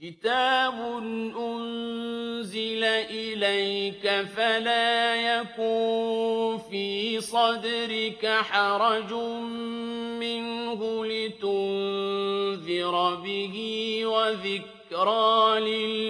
كِتَابٌ أُنزِلَ إِلَيْكَ فَلَا يَكُن فِي صَدْرِكَ حَرَجٌ مِّنْهُ لِتُنذِرَ بِهِ وَذِكْرَىٰ لِلْمُؤْمِنِينَ